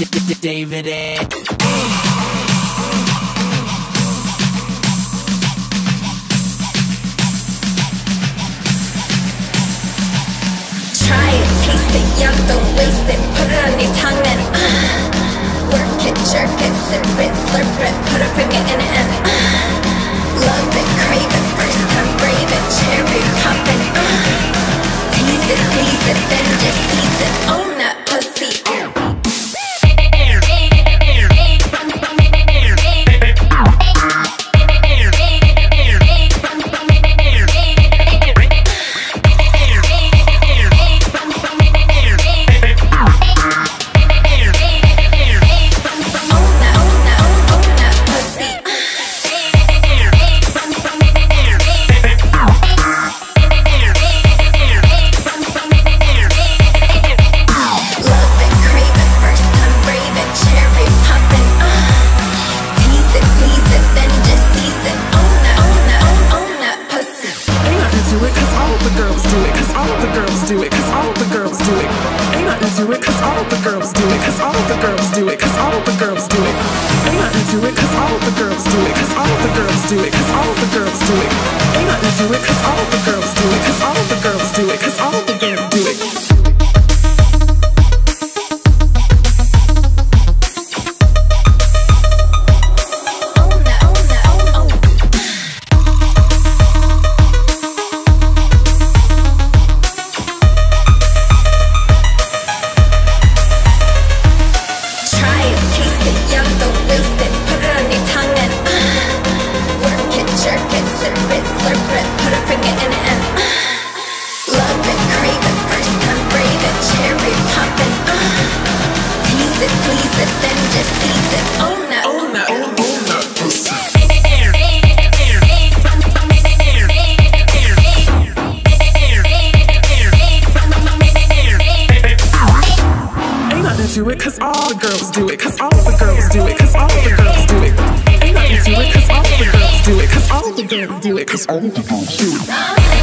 David Try it, taste it, yum, girls do it. Ain't nothing to it, cause all the girls do it. Cause all the girls do it. Cause all the girls do it. Ain't nothing to it, cause all the girls do it. Cause all the do it cause all the girls do it cause all the girls do it cause all the girls do it. Ain't nothing to it cause all the girls do it all the girls do it all the girls do it.